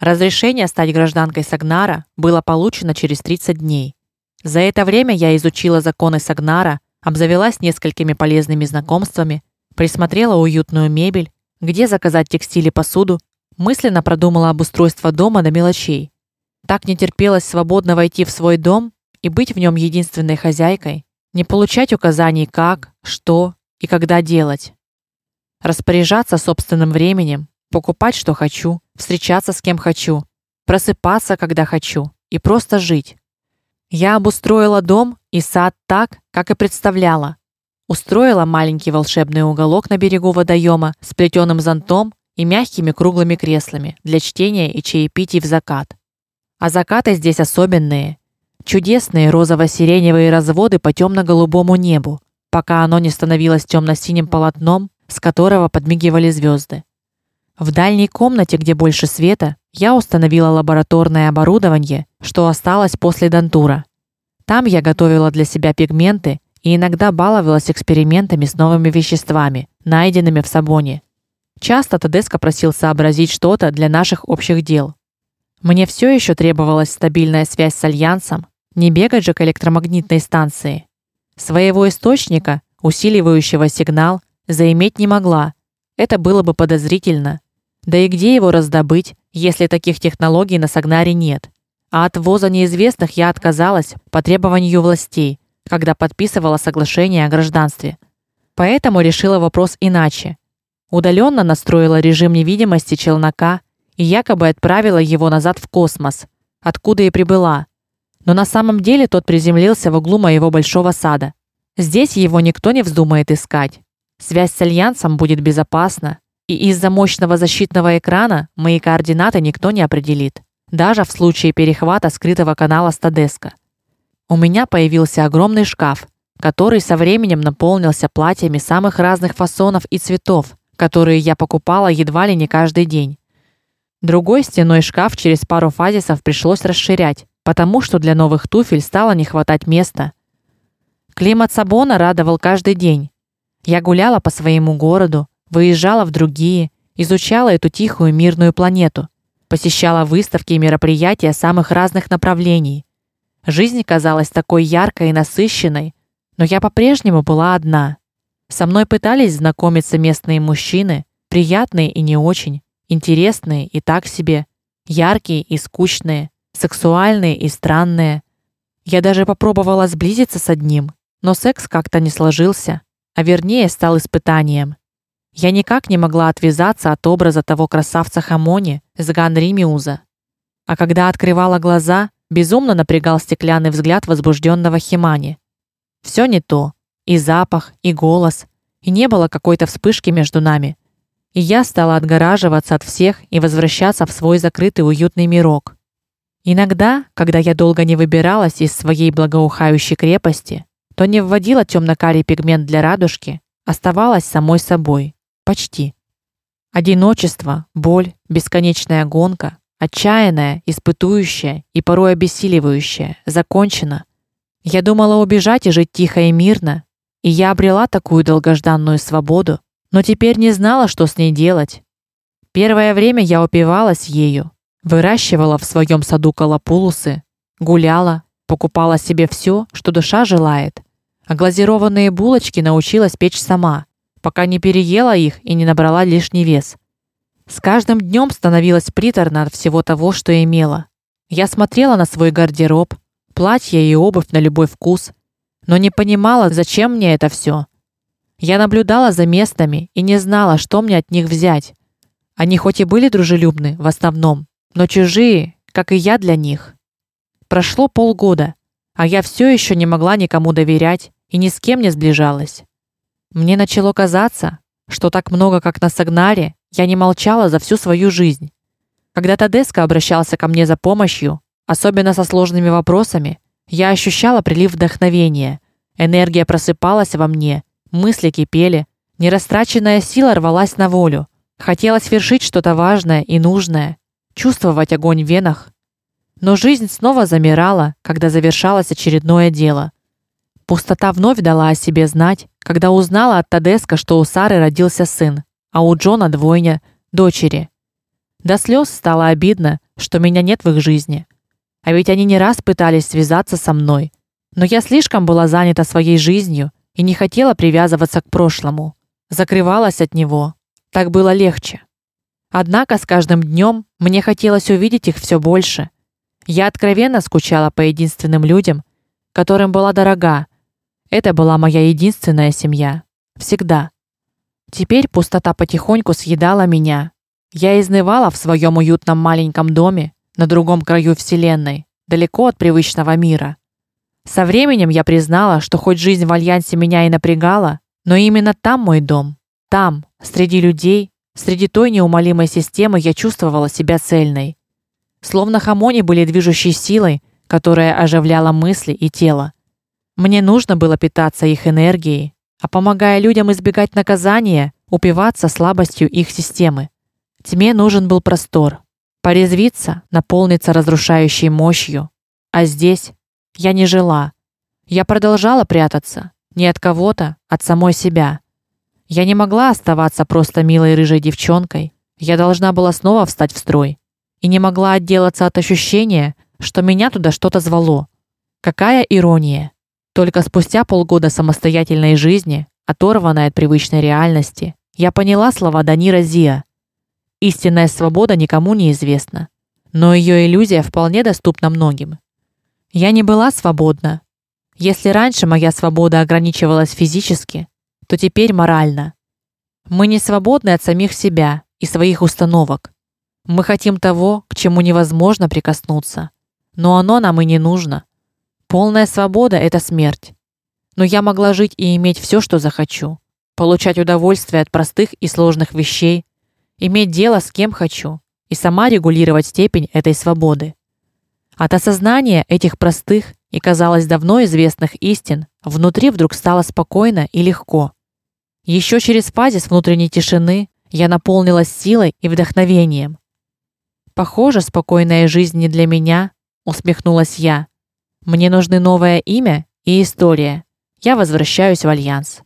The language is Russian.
Разрешение стать гражданкой Сагнара было получено через 30 дней. За это время я изучила законы Сагнара, обзавелась несколькими полезными знакомствами, присмотрела уютную мебель, где заказать текстиль и посуду, мысленно продумала обустройство дома до мелочей. Так не терпелось свободно войти в свой дом и быть в нем единственной хозяйкой, не получать указаний как, что и когда делать. Распоряжаться собственным временем, покупать что хочу, встречаться с кем хочу, просыпаться когда хочу и просто жить. Я обустроила дом и сад так, как и представляла. Устроила маленький волшебный уголок на берегу водоема с плетеным зонтом и мягкими круглыми креслами для чтения и чаепитий в закат. А закаты здесь особенные. Чудесные розово-сиреневые разводы по темно голубому небу, пока оно не становилось темно синим полотном, с которого подмигивали звезды. В дальней комнате, где больше света, я установила лабораторное оборудование, что осталось после дантура. Там я готовила для себя пигменты и иногда баловалась экспериментами с новыми веществами, найденными в Сабоне. Часто Тедеско просил сообразить что-то для наших общих дел. Мне все еще требовалась стабильная связь с альянсом, не бегать же к электромагнитной станции. Своего источника, усиливающего сигнал, заиметь не могла. Это было бы подозрительно. Да и где его раздобыть, если таких технологий на Сагнаре нет? А от ввоза неизвестных я отказалась по требованию властей, когда подписывала соглашение о гражданстве. Поэтому решила вопрос иначе. Удаленно настроила режим невидимости челнока и якобы отправила его назад в космос, откуда и прибыла. Но на самом деле тот приземлился в углу моего большого сада. Здесь его никто не вздумает искать. Связь с альянсом будет безопасна, и из-за мощного защитного экрана мои координаты никто не определит, даже в случае перехвата скрытого канала Стадеска. У меня появился огромный шкаф, который со временем наполнился платьями самых разных фасонов и цветов, которые я покупала едва ли не каждый день. Другой стеной шкаф через пару фазисов пришлось расширять, потому что для новых туфель стало не хватать места. Климат Сабона радовал каждый день. Я гуляла по своему городу, выезжала в другие, изучала эту тихую мирную планету, посещала выставки и мероприятия самых разных направлений. Жизнь казалась такой яркой и насыщенной, но я по-прежнему была одна. Со мной пытались знакомиться местные мужчины, приятные и не очень, интересные и так себе, яркие и скучные, сексуальные и странные. Я даже попробовала сблизиться с одним, но секс как-то не сложился, а вернее стал испытанием. Я никак не могла отвязаться от образа того красавца Хамони с Ганримиуза. А когда открывала глаза, безумно напрягал стеклянный взгляд возбужденного Химани. Все не то: и запах, и голос, и не было какой-то вспышки между нами. И я стала отгораживаться от всех и возвращаться в свой закрытый уютный мирок. Иногда, когда я долго не выбиралась из своей благоухающей крепости, то не вводила темно карий пигмент для радужки, оставалась самой собой. Почти. Одиночество, боль, бесконечная гонка, отчаянная, испытующая и порой обессиливающая, закончена. Я думала убежать и жить тихо и мирно, и я обрела такую долгожданную свободу, но теперь не знала, что с ней делать. Первое время я упивалась ею, выращивала в своем саду колопулусы, гуляла, покупала себе все, что душа желает. А глазированные булочки научилась печь сама пока не переела их и не набрала лишний вес. С каждым днем становилось приторно от всего того, что имела. Я смотрела на свой гардероб, платья и обувь на любой вкус, но не понимала, зачем мне это все. Я наблюдала за местами и не знала, что мне от них взять. Они хоть и были дружелюбны в основном, но чужие, как и я для них. Прошло полгода, а я все еще не могла никому доверять и ни с кем не сближалась. Мне начало казаться, что так много, как на Сагнаре, я не молчала за всю свою жизнь. Когда Тадеска обращался ко мне за помощью, особенно со сложными вопросами, я ощущала прилив вдохновения. Энергия просыпалась во мне, мысли кипели, нерастраченная сила рвалась на волю. Хотелось вершить что-то важное и нужное, чувствовать огонь в венах. Но жизнь снова замирала, когда завершалось очередное дело. Пустота вновь дала о себе знать, когда узнала от Тадеска, что у Сары родился сын, а у Джона двойня дочери. До слез стало обидно, что меня нет в их жизни. А ведь они не раз пытались связаться со мной, но я слишком была занята своей жизнью и не хотела привязываться к прошлому. Закрывалась от него. Так было легче. Однако с каждым днем мне хотелось увидеть их все больше. Я откровенно скучала по единственным людям, которым была дорога. Это была моя единственная семья. Всегда. Теперь пустота потихоньку съедала меня. Я изнывала в своем уютном маленьком доме на другом краю вселенной, далеко от привычного мира. Со временем я признала, что хоть жизнь в альянсе меня и напрягала, но именно там мой дом. Там, среди людей, среди той неумолимой системы я чувствовала себя цельной. Словно хамони были движущей силой, которая оживляла мысли и тело. Мне нужно было питаться их энергией, а помогая людям избегать наказания, упиваться слабостью их системы. Тьме нужен был простор, порезвиться, наполниться разрушающей мощью. А здесь я не жила. Я продолжала прятаться, не от кого-то, от самой себя. Я не могла оставаться просто милой рыжей девчонкой. Я должна была снова встать в строй и не могла отделаться от ощущения, что меня туда что-то звало. Какая ирония. Только спустя полгода самостоятельной жизни, оторванной от привычной реальности, я поняла слова Данира Зия. Истинная свобода никому не известна, но ее иллюзия вполне доступна многим. Я не была свободна. Если раньше моя свобода ограничивалась физически, то теперь морально. Мы не свободны от самих себя и своих установок. Мы хотим того, к чему невозможно прикоснуться, но оно нам и не нужно. Полная свобода это смерть. Но я могла жить и иметь все, что захочу, получать удовольствие от простых и сложных вещей, иметь дело с кем хочу и сама регулировать степень этой свободы. От осознания этих простых и казалось давно известных истин внутри вдруг стало спокойно и легко. Еще через фазис внутренней тишины я наполнилась силой и вдохновением. Похоже, спокойная жизнь не для меня, усмехнулась я. Мне нужны новое имя и история. Я возвращаюсь в альянс.